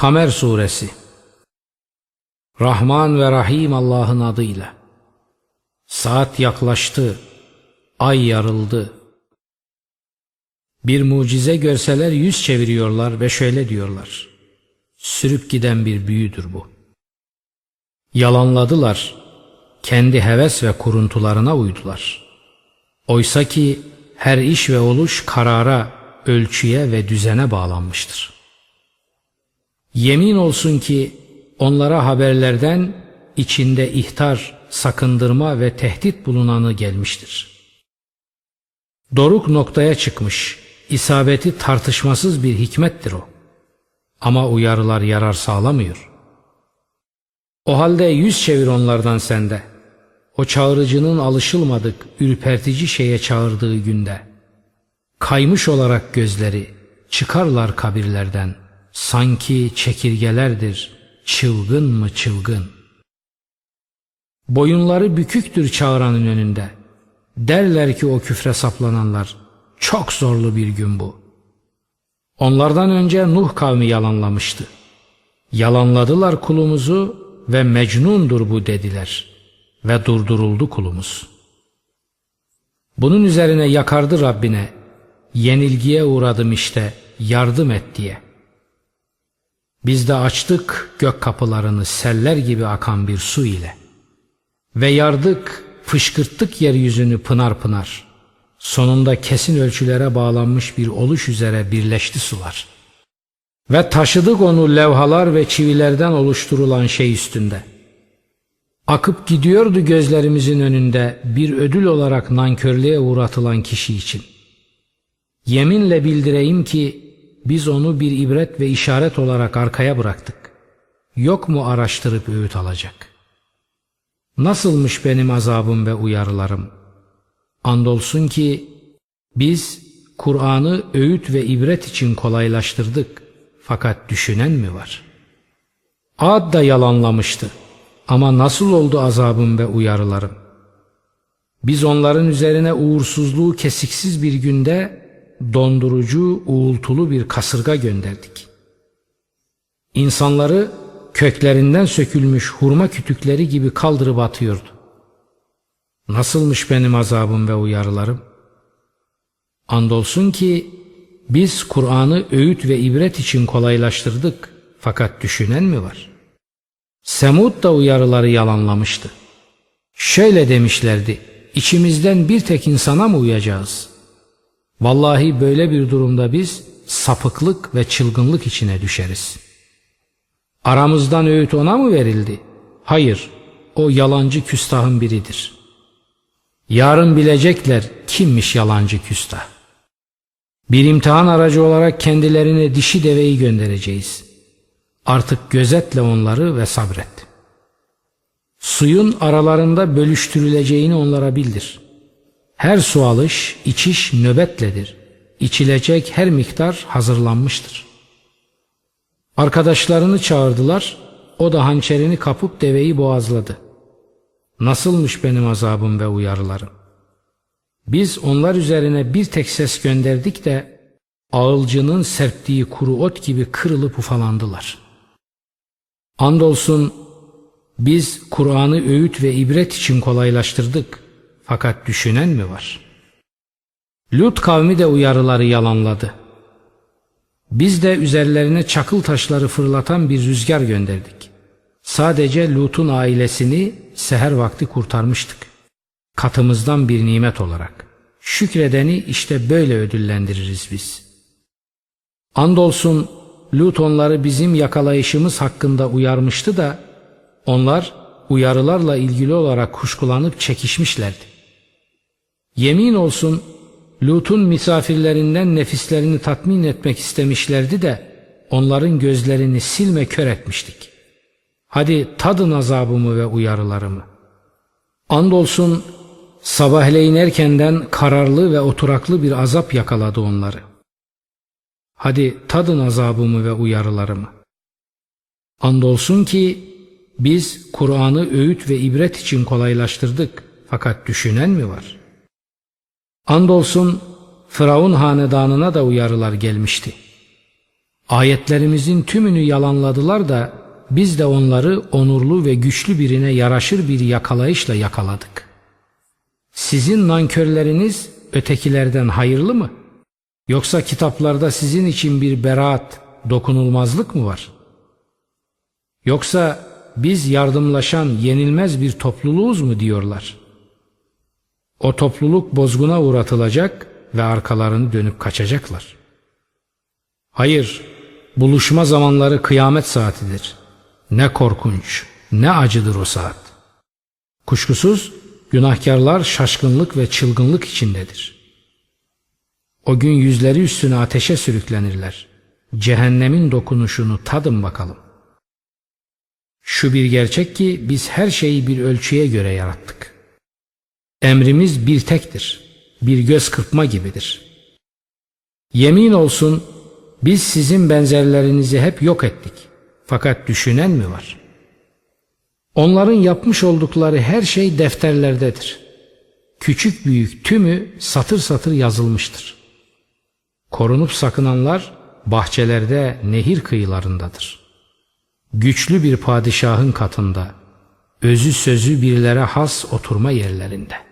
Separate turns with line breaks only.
Kamer Suresi Rahman ve Rahim Allah'ın adıyla Saat yaklaştı, ay yarıldı. Bir mucize görseler yüz çeviriyorlar ve şöyle diyorlar. Sürüp giden bir büyüdür bu. Yalanladılar, kendi heves ve kuruntularına uydular. Oysa ki her iş ve oluş karara, ölçüye ve düzene bağlanmıştır. Yemin olsun ki onlara haberlerden içinde ihtar, sakındırma ve tehdit bulunanı gelmiştir. Doruk noktaya çıkmış, isabeti tartışmasız bir hikmettir o. Ama uyarılar yarar sağlamıyor. O halde yüz çevir onlardan sende. O çağırıcının alışılmadık, ürpertici şeye çağırdığı günde. Kaymış olarak gözleri, çıkarlar kabirlerden. Sanki çekirgelerdir, çılgın mı çılgın. Boyunları büküktür çağıranın önünde. Derler ki o küfre saplananlar, çok zorlu bir gün bu. Onlardan önce Nuh kavmi yalanlamıştı. Yalanladılar kulumuzu ve mecnundur bu dediler ve durduruldu kulumuz. Bunun üzerine yakardı Rabbine, yenilgiye uğradım işte yardım et diye. Biz de açtık gök kapılarını seller gibi akan bir su ile. Ve yardık, fışkırttık yeryüzünü pınar pınar. Sonunda kesin ölçülere bağlanmış bir oluş üzere birleşti sular. Ve taşıdık onu levhalar ve çivilerden oluşturulan şey üstünde. Akıp gidiyordu gözlerimizin önünde bir ödül olarak nankörlüğe uğratılan kişi için. Yeminle bildireyim ki biz onu bir ibret ve işaret olarak arkaya bıraktık. Yok mu araştırıp öğüt alacak? Nasılmış benim azabım ve uyarılarım? Andolsun ki biz Kur'an'ı öğüt ve ibret için kolaylaştırdık. Fakat düşünen mi var? Ad da yalanlamıştı. Ama nasıl oldu azabım ve uyarılarım? Biz onların üzerine uğursuzluğu kesiksiz bir günde dondurucu, uğultulu bir kasırga gönderdik. İnsanları köklerinden sökülmüş hurma kütükleri gibi kaldırıp atıyordu. Nasılmış benim azabım ve uyarılarım? Andolsun ki biz Kur'an'ı öğüt ve ibret için kolaylaştırdık fakat düşünen mi var? Semud da uyarıları yalanlamıştı. Şöyle demişlerdi, içimizden bir tek insana mı uyacağız? Vallahi böyle bir durumda biz sapıklık ve çılgınlık içine düşeriz. Aramızdan öğüt ona mı verildi? Hayır, o yalancı küstahın biridir. Yarın bilecekler kimmiş yalancı küstah. Bir imtihan aracı olarak kendilerine dişi deveyi göndereceğiz. Artık gözetle onları ve sabret. Suyun aralarında bölüştürüleceğini onlara bildir.'' Her su alış, içiş nöbetledir. İçilecek her miktar hazırlanmıştır. Arkadaşlarını çağırdılar, o da hançerini kapıp deveyi boğazladı. Nasılmış benim azabım ve uyarılarım? Biz onlar üzerine bir tek ses gönderdik de ağılcının serptiği kuru ot gibi kırılıp ufalandılar. Andolsun biz Kur'an'ı öğüt ve ibret için kolaylaştırdık. Fakat düşünen mi var? Lut kavmi de uyarıları yalanladı. Biz de üzerlerine çakıl taşları fırlatan bir rüzgar gönderdik. Sadece Lut'un ailesini seher vakti kurtarmıştık. Katımızdan bir nimet olarak. Şükredeni işte böyle ödüllendiririz biz. Andolsun Lut onları bizim yakalayışımız hakkında uyarmıştı da onlar uyarılarla ilgili olarak kuşkulanıp çekişmişlerdi. Yemin olsun Lut'un misafirlerinden nefislerini tatmin etmek istemişlerdi de onların gözlerini silme kör etmiştik. Hadi tadın azabımı ve uyarılarımı. Andolsun sabahleyin erkenden kararlı ve oturaklı bir azap yakaladı onları. Hadi tadın azabımı ve uyarılarımı. Andolsun ki biz Kur'an'ı öğüt ve ibret için kolaylaştırdık fakat düşünen mi var?'' Andolsun Firavun hanedanına da uyarılar gelmişti. Ayetlerimizin tümünü yalanladılar da biz de onları onurlu ve güçlü birine yaraşır bir yakalayışla yakaladık. Sizin nankörleriniz ötekilerden hayırlı mı? Yoksa kitaplarda sizin için bir beraat, dokunulmazlık mı var? Yoksa biz yardımlaşan yenilmez bir topluluğuz mu diyorlar? O topluluk bozguna uğratılacak ve arkalarını dönüp kaçacaklar. Hayır, buluşma zamanları kıyamet saatidir. Ne korkunç, ne acıdır o saat. Kuşkusuz günahkarlar şaşkınlık ve çılgınlık içindedir. O gün yüzleri üstüne ateşe sürüklenirler. Cehennemin dokunuşunu tadın bakalım. Şu bir gerçek ki biz her şeyi bir ölçüye göre yarattık. Emrimiz bir tektir. Bir göz kırpma gibidir. Yemin olsun biz sizin benzerlerinizi hep yok ettik. Fakat düşünen mi var? Onların yapmış oldukları her şey defterlerdedir. Küçük büyük tümü satır satır yazılmıştır. Korunup sakınanlar bahçelerde nehir kıyılarındadır. Güçlü bir padişahın katında, özü sözü birlere has oturma yerlerinde.''